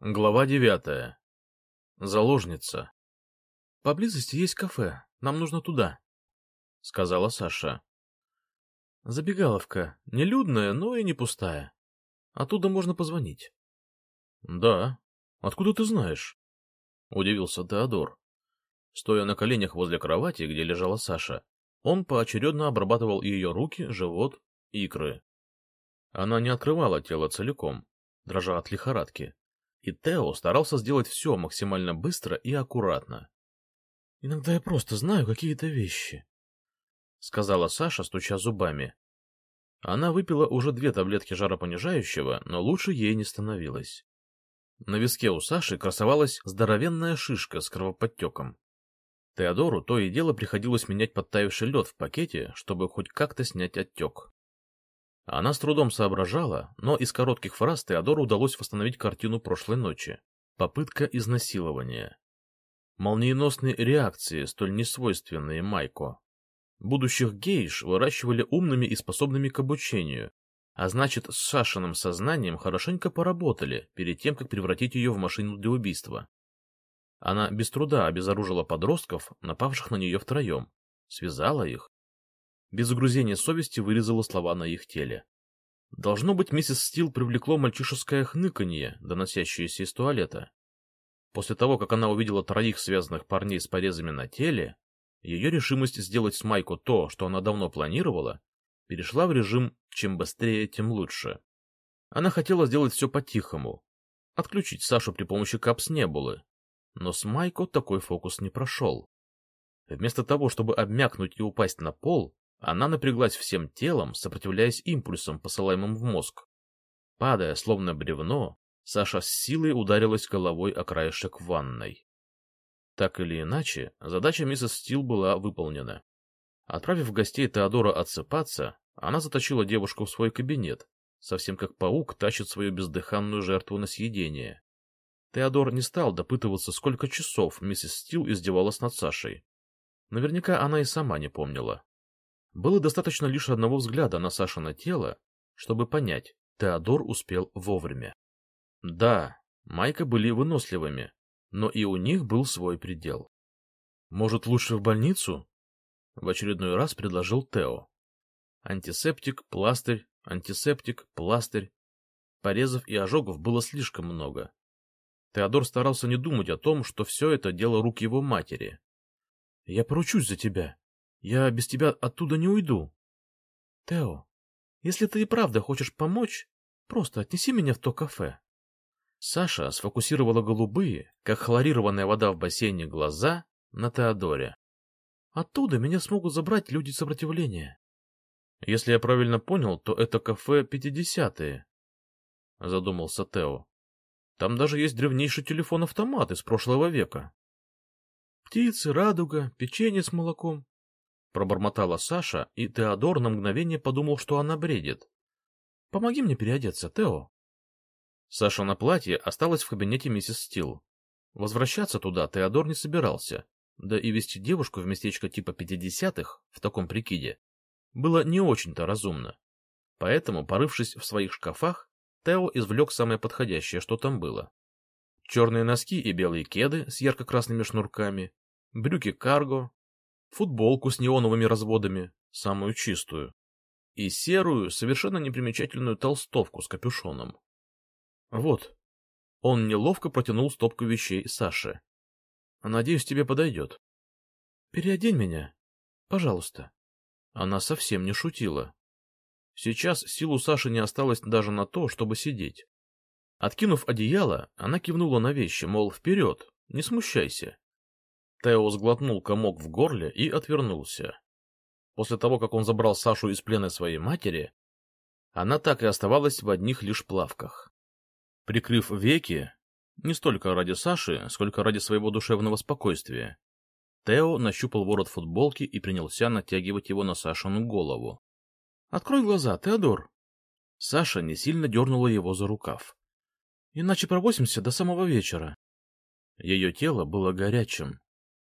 Глава девятая. Заложница. — Поблизости есть кафе. Нам нужно туда, — сказала Саша. — Забегаловка. Нелюдная, но и не пустая. Оттуда можно позвонить. — Да. Откуда ты знаешь? — удивился Теодор. Стоя на коленях возле кровати, где лежала Саша, он поочередно обрабатывал ее руки, живот, икры. Она не открывала тело целиком, дрожа от лихорадки и Тео старался сделать все максимально быстро и аккуратно. — Иногда я просто знаю какие-то вещи, — сказала Саша, стуча зубами. Она выпила уже две таблетки жаропонижающего, но лучше ей не становилось. На виске у Саши красовалась здоровенная шишка с кровоподтеком. Теодору то и дело приходилось менять подтаявший лед в пакете, чтобы хоть как-то снять отек. Она с трудом соображала, но из коротких фраз Теодору удалось восстановить картину прошлой ночи. Попытка изнасилования. Молниеносные реакции, столь несвойственные Майко. Будущих гейш выращивали умными и способными к обучению, а значит, с Сашиным сознанием хорошенько поработали перед тем, как превратить ее в машину для убийства. Она без труда обезоружила подростков, напавших на нее втроем, связала их без угрызения совести вырезала слова на их теле. Должно быть, миссис Стил привлекло мальчишеское хныканье, доносящееся из туалета. После того, как она увидела троих связанных парней с порезами на теле, ее решимость сделать с Майко то, что она давно планировала, перешла в режим «чем быстрее, тем лучше». Она хотела сделать все по-тихому, отключить Сашу при помощи капс-небулы, но с Майко такой фокус не прошел. Вместо того, чтобы обмякнуть и упасть на пол, она напряглась всем телом, сопротивляясь импульсам, посылаемым в мозг. Падая, словно бревно, Саша с силой ударилась головой о краешек ванной. Так или иначе, задача миссис Стил была выполнена. Отправив гостей Теодора отсыпаться, она заточила девушку в свой кабинет, совсем как паук тащит свою бездыханную жертву на съедение. Теодор не стал допытываться, сколько часов миссис Стил издевалась над Сашей. Наверняка она и сама не помнила. Было достаточно лишь одного взгляда на Сашино тело, чтобы понять, Теодор успел вовремя. Да, Майка были выносливыми, но и у них был свой предел. «Может, лучше в больницу?» — в очередной раз предложил Тео. Антисептик, пластырь, антисептик, пластырь. Порезов и ожогов было слишком много. Теодор старался не думать о том, что все это дело рук его матери. — Я поручусь за тебя, я без тебя оттуда не уйду. Тео, если ты и правда хочешь помочь, просто отнеси меня в то кафе. Саша сфокусировала голубые, как хлорированная вода в бассейне, глаза на Теодоре. Оттуда меня смогут забрать люди сопротивления. Если я правильно понял, то это кафе пятидесятые, — задумался Тео. Там даже есть древнейший телефон-автомат из прошлого века. Птицы, радуга, печенье с молоком. Пробормотала Саша, и Теодор на мгновение подумал, что она бредит. — Помоги мне переодеться, Тео. Саша на платье осталась в кабинете миссис Стил. Возвращаться туда Теодор не собирался, да и вести девушку в местечко типа пятидесятых в таком прикиде было не очень-то разумно. Поэтому, порывшись в своих шкафах, Тео извлек самое подходящее, что там было. Черные носки и белые кеды с ярко-красными шнурками, брюки карго, футболку с неоновыми разводами, самую чистую, и серую, совершенно непримечательную толстовку с капюшоном. Вот. Он неловко протянул стопку вещей Саше. Надеюсь, тебе подойдет. Переодень меня, пожалуйста. Она совсем не шутила. Сейчас сил у Саши не осталось даже на то, чтобы сидеть. Откинув одеяло, она кивнула на вещи, мол, вперед, не смущайся. Тео сглотнул комок в горле и отвернулся. После того, как он забрал Сашу из плена своей матери, она так и оставалась в одних лишь плавках. Прикрыв веки, не столько ради Саши, сколько ради своего душевного спокойствия, Тео нащупал ворот футболки и принялся натягивать его на Сашину голову. — Открой глаза, Теодор! Саша не сильно дернула его за рукав. — Иначе провозимся до самого вечера. Ее тело было горячим,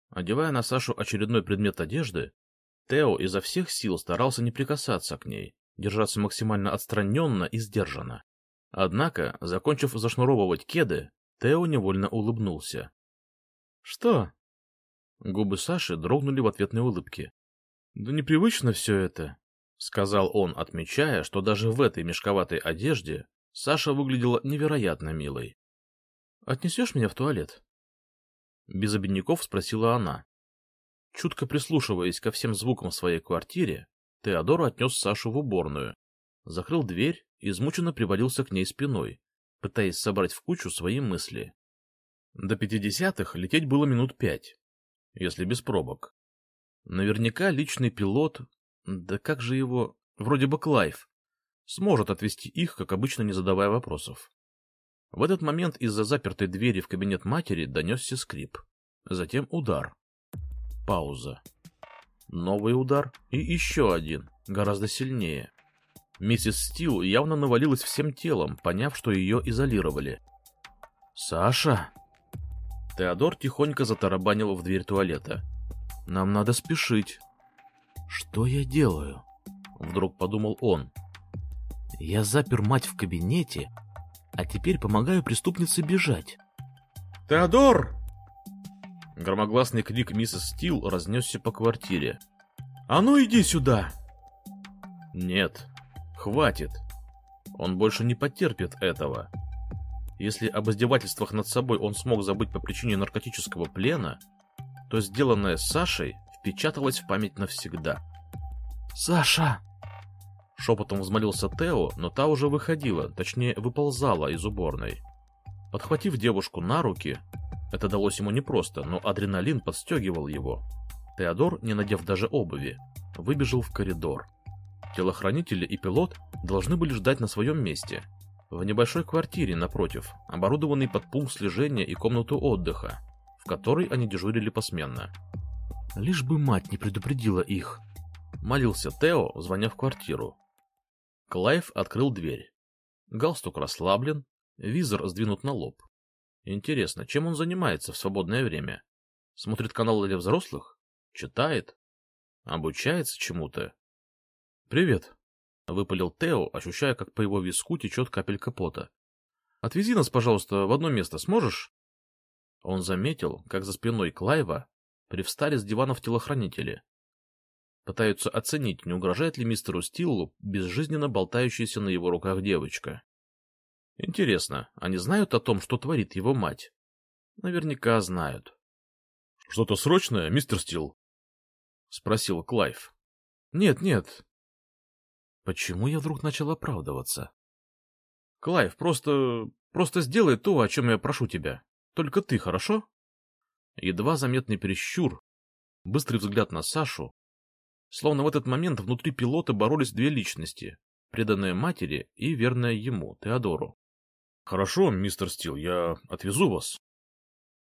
Одевая на Сашу очередной предмет одежды, Тео изо всех сил старался не прикасаться к ней, держаться максимально отстраненно и сдержанно. Однако, закончив зашнуровывать кеды, Тео невольно улыбнулся. «Что?» Губы Саши дрогнули в ответной улыбке. «Да непривычно все это», — сказал он, отмечая, что даже в этой мешковатой одежде Саша выглядела невероятно милой. «Отнесешь меня в туалет?» Без обиняков спросила она. Чутко прислушиваясь ко всем звукам в своей квартире, Теодор отнес Сашу в уборную, закрыл дверь и измученно привалился к ней спиной, пытаясь собрать в кучу свои мысли. До пятидесятых лететь было минут пять, если без пробок. Наверняка личный пилот, да как же его, вроде бы Клайв, сможет отвезти их, как обычно, не задавая вопросов. В этот момент из-за запертой двери в кабинет матери донесся скрип. Затем удар. Пауза. Новый удар и еще один, гораздо сильнее. Миссис Стил явно навалилась всем телом, поняв, что ее изолировали. «Саша!» Теодор тихонько затарабанил в дверь туалета. «Нам надо спешить». «Что я делаю?» Вдруг подумал он. «Я запер мать в кабинете, а теперь помогаю преступнице бежать». «Теодор!» Громогласный крик миссис Стил разнесся по квартире. «А ну иди сюда!» «Нет, хватит. Он больше не потерпит этого. Если об издевательствах над собой он смог забыть по причине наркотического плена, то сделанное с Сашей впечаталось в память навсегда. «Саша!» Шепотом взмолился Тео, но та уже выходила, точнее выползала из уборной. Подхватив девушку на руки, это далось ему непросто, но адреналин подстегивал его. Теодор, не надев даже обуви, выбежал в коридор. Телохранители и пилот должны были ждать на своем месте. В небольшой квартире напротив, оборудованной под пункт слежения и комнату отдыха, в которой они дежурили посменно. Лишь бы мать не предупредила их. Молился Тео, звоня в квартиру. Клайв открыл дверь. Галстук расслаблен, визор сдвинут на лоб. Интересно, чем он занимается в свободное время? Смотрит каналы для взрослых? Читает? Обучается чему-то? «Привет», — выпалил Тео, ощущая, как по его виску течет капелька пота. «Отвези нас, пожалуйста, в одно место, сможешь?» Он заметил, как за спиной Клайва привстали с диванов телохранители. Пытаются оценить, не угрожает ли мистеру Стиллу безжизненно болтающаяся на его руках девочка. Интересно, они знают о том, что творит его мать? Наверняка знают. — Что-то срочное, мистер Стилл? — спросил Клайв. — Нет, нет. Почему я вдруг начал оправдываться? — Клайв, просто... просто сделай то, о чем я прошу тебя. Только ты, хорошо? Едва заметный перещур, быстрый взгляд на Сашу. Словно в этот момент внутри пилота боролись две личности, преданная матери и верная ему, Теодору. «Хорошо, мистер Стил, я отвезу вас».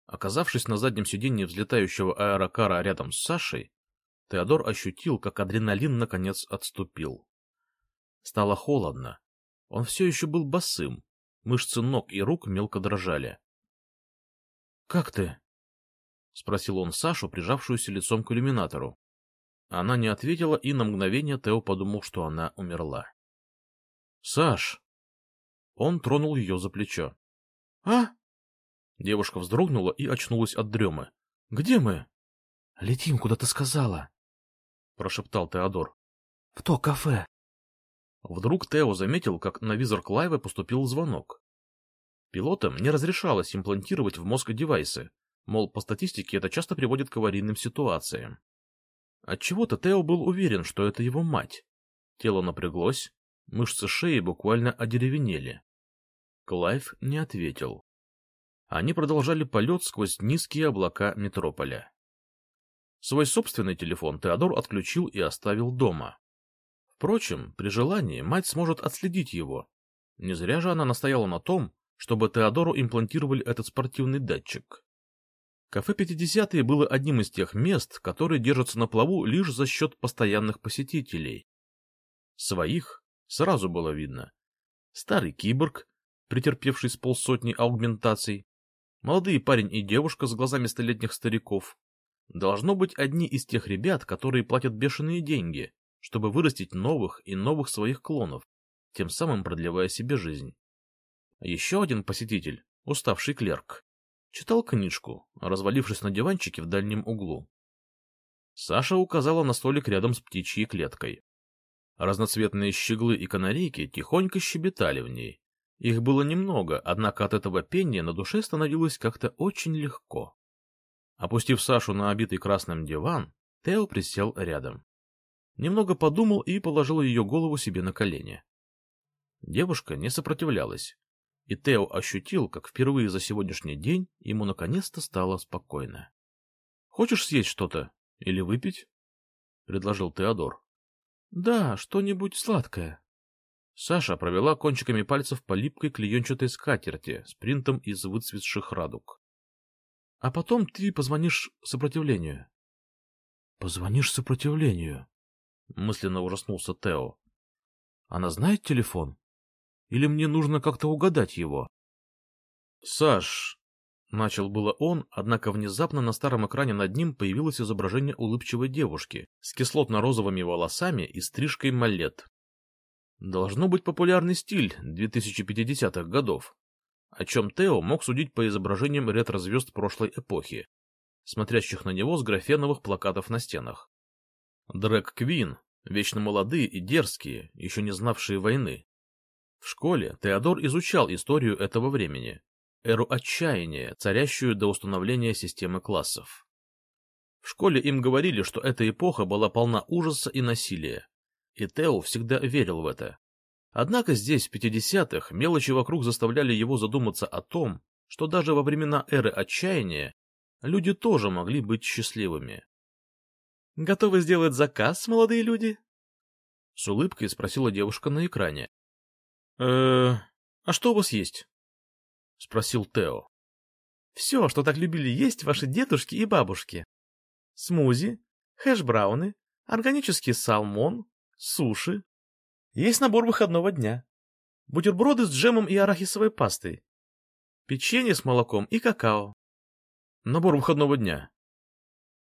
Оказавшись на заднем сиденье взлетающего аэрокара рядом с Сашей, Теодор ощутил, как адреналин наконец отступил. Стало холодно. Он все еще был босым, мышцы ног и рук мелко дрожали. — Как ты? — спросил он Сашу, прижавшуюся лицом к иллюминатору. Она не ответила, и на мгновение Тео подумал, что она умерла. — Саш! Он тронул ее за плечо. — А? Девушка вздрогнула и очнулась от дремы. — Где мы? — Летим, куда ты сказала, — прошептал Теодор. — В то кафе. Вдруг Тео заметил, как на визор Клайва поступил звонок. Пилотам не разрешалось имплантировать в мозг девайсы, мол, по статистике это часто приводит к аварийным ситуациям. Отчего-то Тео был уверен, что это его мать. Тело напряглось, мышцы шеи буквально одеревенели. Клайв не ответил. Они продолжали полет сквозь низкие облака метрополя. Свой собственный телефон Теодор отключил и оставил дома. Впрочем, при желании мать сможет отследить его. Не зря же она настояла на том, чтобы Теодору имплантировали этот спортивный датчик. Кафе «Пятидесятые» было одним из тех мест, которые держатся на плаву лишь за счет постоянных посетителей. Своих сразу было видно. Старый киборг, претерпевший с полсотни аугментаций, молодые парень и девушка с глазами столетних стариков. Должно быть одни из тех ребят, которые платят бешеные деньги, чтобы вырастить новых и новых своих клонов, тем самым продлевая себе жизнь. Еще один посетитель уставший клерк, читал книжку, развалившись на диванчике в дальнем углу. Саша указала на столик рядом с птичьей клеткой. Разноцветные щеглы и канарейки тихонько щебетали в ней. Их было немного, однако от этого пения на душе становилось как-то очень легко. Опустив Сашу на обитый красным диван, Тео присел рядом. Немного подумал и положил ее голову себе на колени. Девушка не сопротивлялась, и Тео ощутил, как впервые за сегодняшний день ему наконец-то стало спокойно. — Хочешь съесть что-то или выпить? — предложил Теодор. — Да, что-нибудь сладкое. Саша провела кончиками пальцев по липкой клеенчатой скатерти с принтом из выцветших радуг. — А потом ты позвонишь сопротивлению. — Позвонишь сопротивлению? — мысленно ужаснулся Тео. — Она знает телефон? Или мне нужно как-то угадать его? — Саш, — начал было он, однако внезапно на старом экране над ним появилось изображение улыбчивой девушки с кислотно-розовыми волосами и стрижкой малет. Должно быть популярный стиль 2050-х годов, о чем Тео мог судить по изображениям ретро-звезд прошлой эпохи, смотрящих на него с графеновых плакатов на стенах. Дрэк Квин, вечно молодые и дерзкие, еще не знавшие войны, в школе Теодор изучал историю этого времени, эру отчаяния, царящую до установления системы классов. В школе им говорили, что эта эпоха была полна ужаса и насилия, и Тео всегда верил в это. Однако здесь, в 50-х, мелочи вокруг заставляли его задуматься о том, что даже во времена эры отчаяния люди тоже могли быть счастливыми. «Готовы сделать заказ, молодые люди?» С улыбкой спросила девушка на экране, э а что у вас есть? — спросил Тео. — Все, что так любили есть ваши дедушки и бабушки. Смузи, хэш-брауны, органический салмон, суши. Есть набор выходного дня. Бутерброды с джемом и арахисовой пастой. Печенье с молоком и какао. Набор выходного дня.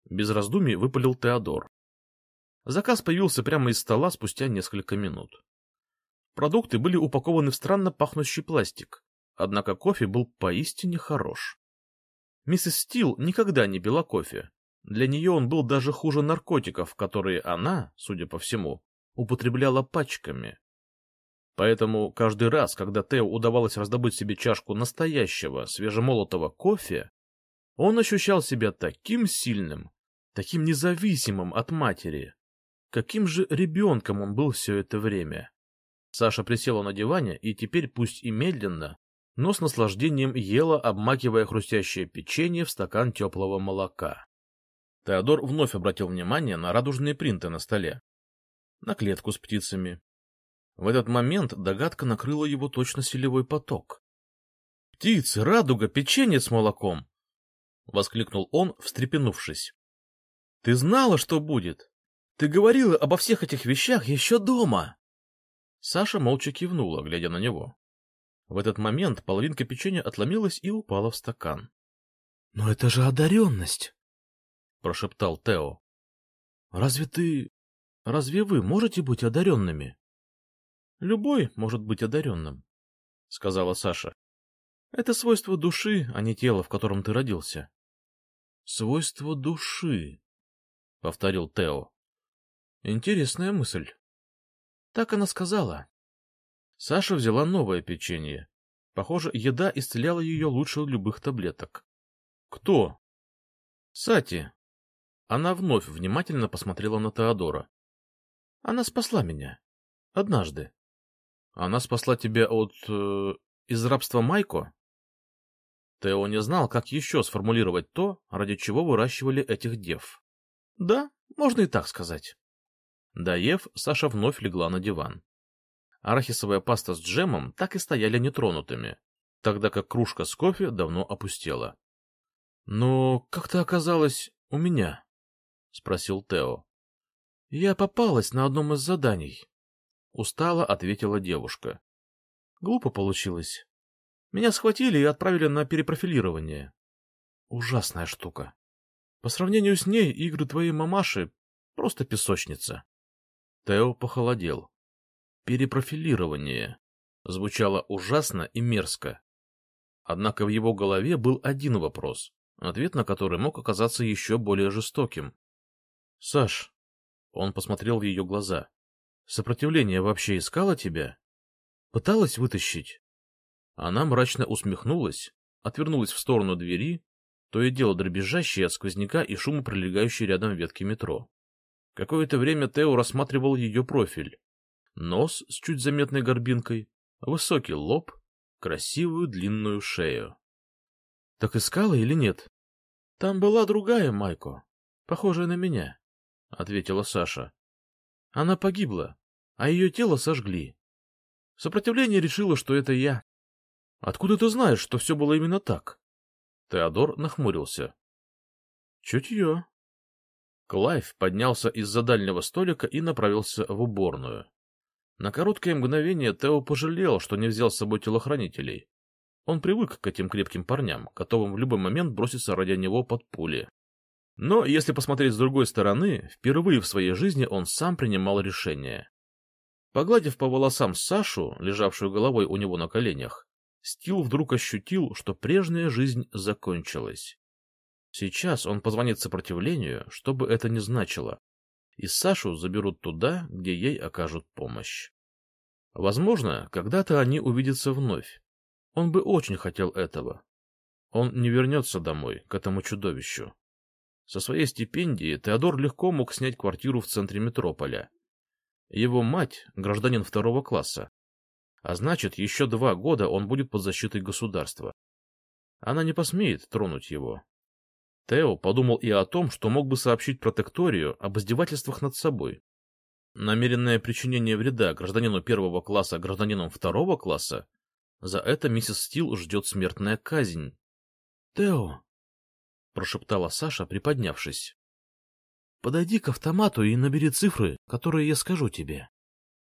Без раздумий выпалил Теодор. Заказ появился прямо из стола спустя несколько минут. Продукты были упакованы в странно пахнущий пластик, однако кофе был поистине хорош. Миссис Стил никогда не пила кофе. Для нее он был даже хуже наркотиков, которые она, судя по всему, употребляла пачками. Поэтому каждый раз, когда Тео удавалось раздобыть себе чашку настоящего, свежемолотого кофе, он ощущал себя таким сильным, таким независимым от матери. Каким же ребенком он был все это время? Саша присела на диване и теперь, пусть и медленно, но с наслаждением ела, обмакивая хрустящее печенье в стакан теплого молока. Теодор вновь обратил внимание на радужные принты на столе. На клетку с птицами. В этот момент догадка накрыла его точно селевой поток. — Птицы, радуга, печенье с молоком! — воскликнул он, встрепенувшись. — Ты знала, что будет? Ты говорила обо всех этих вещах еще дома! Саша молча кивнула, глядя на него. В этот момент половинка печенья отломилась и упала в стакан. — Но это же одаренность! — прошептал Тео. — Разве ты... Разве вы можете быть одаренными? — Любой может быть одаренным, — сказала Саша. — Это свойство души, а не тело, в котором ты родился. — Свойство души, — повторил Тео. — Интересная мысль. Так она сказала. Саша взяла новое печенье. Похоже, еда исцеляла ее лучше любых таблеток. Кто? Сати. Она вновь внимательно посмотрела на Теодора. Она спасла меня. Однажды. Она спасла тебя от... Э, из рабства Майко? Тео не знал, как еще сформулировать то, ради чего выращивали этих дев. Да, можно и так сказать. Доев, Саша вновь легла на диван. Арахисовая паста с джемом так и стояли нетронутыми, тогда как кружка с кофе давно опустела. — Но как ты оказалась у меня? — спросил Тео. — Я попалась на одном из заданий. Устало ответила девушка. Глупо получилось. Меня схватили и отправили на перепрофилирование. Ужасная штука. По сравнению с ней игры твоей мамаши — просто песочница. Тео Однако в его голове был один вопрос, ответ на который мог оказаться еще более жестоким. — Саш, — он посмотрел в ее глаза, — сопротивление вообще искало тебя? Пыталась вытащить? Она мрачно усмехнулась, отвернулась в сторону двери, то и дело дребезжащей от сквозняка и шума пролегающей рядом ветки метро. Какое-то время Тео рассматривал ее профиль. Нос с чуть заметной горбинкой, высокий лоб, красивую длинную шею. — Так искала или нет? — Там была другая Майко, похожая на меня, — ответила Саша. — Она погибла, а ее тело сожгли. Сопротивление решило, что это я. — Откуда ты знаешь, что все было именно так? Теодор нахмурился. — Чутье. Клайв поднялся из-за дальнего столика и направился в уборную. На короткое мгновение Тео пожалел, что не взял с собой телохранителей. Он привык к этим крепким парням, готовым в любой момент броситься ради него под пули. Но, если посмотреть с другой стороны, впервые в своей жизни он сам принимал решение. Погладив по волосам Сашу, лежавшую головой у него на коленях, Стил вдруг ощутил, что прежняя жизнь закончилась. Сейчас он позвонит сопротивлению, что бы это ни значило, и Сашу заберут туда, где ей окажут помощь. Возможно, когда-то они увидятся вновь. Он бы очень хотел этого. Он не вернется домой, к этому чудовищу. Со своей стипендии Теодор легко мог снять квартиру в центре метрополя. Его мать — гражданин второго класса, а значит, еще два года он будет под защитой государства. Она не посмеет тронуть его. Тео подумал и о том, что мог бы сообщить протекторию об издевательствах над собой. Намеренное причинение вреда гражданину первого класса гражданинам второго класса за это миссис Стил ждет смертная казнь. — Тео, — прошептала Саша, приподнявшись, — подойди к автомату и набери цифры, которые я скажу тебе.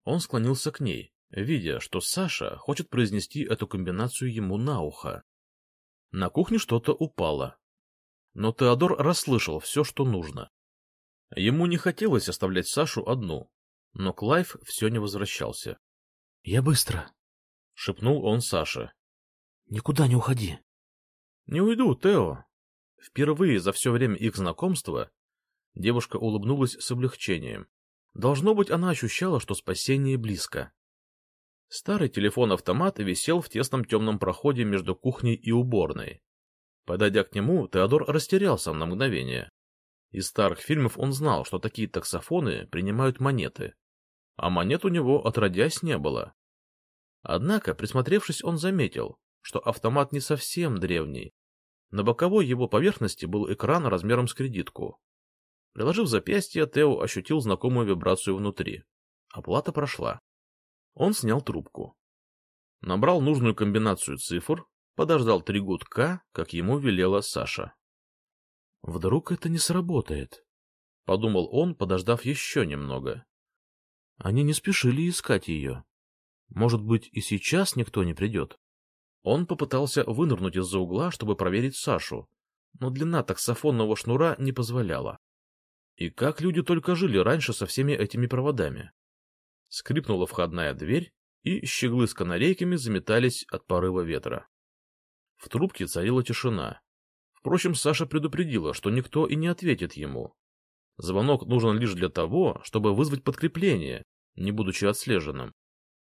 Он склонился к ней, видя, что Саша хочет произнести эту комбинацию ему на ухо. На кухне что-то упало. Но Теодор расслышал все, что нужно. Ему не хотелось оставлять Сашу одну, но Клайв все не возвращался. — Я быстро, — шепнул он Саше. — Никуда не уходи. — Не уйду, Тео. Впервые за все время их знакомства девушка улыбнулась с облегчением. Должно быть, она ощущала, что спасение близко. Старый телефон-автомат висел в тесном темном проходе между кухней и уборной. Подойдя к нему, Теодор растерялся на мгновение. Из старых фильмов он знал, что такие таксофоны принимают монеты, а монет у него отродясь не было. Однако, присмотревшись, он заметил, что автомат не совсем древний. На боковой его поверхности был экран размером с кредитку. Приложив запястье, Тео ощутил знакомую вибрацию внутри. Оплата прошла. Он снял трубку. Набрал нужную комбинацию цифр, подождал три гудка, как ему велела Саша. «Вдруг это не сработает?» — подумал он, подождав еще немного. Они не спешили искать ее. Может быть, и сейчас никто не придет? Он попытался вынырнуть из-за угла, чтобы проверить Сашу, но длина таксофонного шнура не позволяла. И как люди только жили раньше со всеми этими проводами? Скрипнула входная дверь, и щеглы с канарейками заметались от порыва ветра. В трубке царила тишина. Впрочем, Саша предупредила, что никто и не ответит ему. Звонок нужен лишь для того, чтобы вызвать подкрепление, не будучи отслеженным.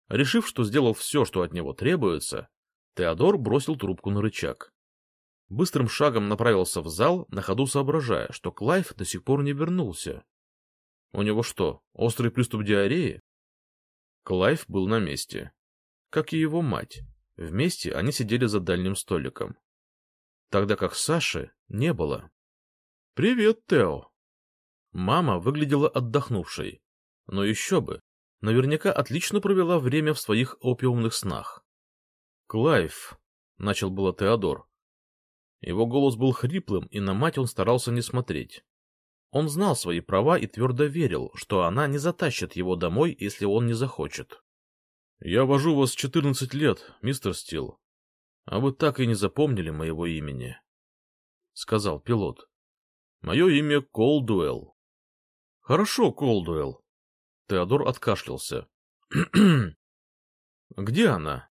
Решив, что сделал все, что от него требуется, Теодор бросил трубку на рычаг. Быстрым шагом направился в зал, на ходу соображая, что Клайв до сих пор не вернулся. У него что, острый приступ диареи? Клайв был на месте. Как и его мать. Вместе они сидели за дальним столиком. Тогда как Саши не было. «Привет, Тео!» Мама выглядела отдохнувшей. Но еще бы, наверняка отлично провела время в своих опиумных снах. «Клайв», — начал было Теодор. Его голос был хриплым, и на мать он старался не смотреть. Он знал свои права и твердо верил, что она не затащит его домой, если он не захочет. — Я вожу вас четырнадцать лет, мистер Стил, а вы так и не запомнили моего имени, — сказал пилот. — Мое имя Колдуэлл. — Хорошо, Колдуэлл. Теодор откашлялся. — Где она?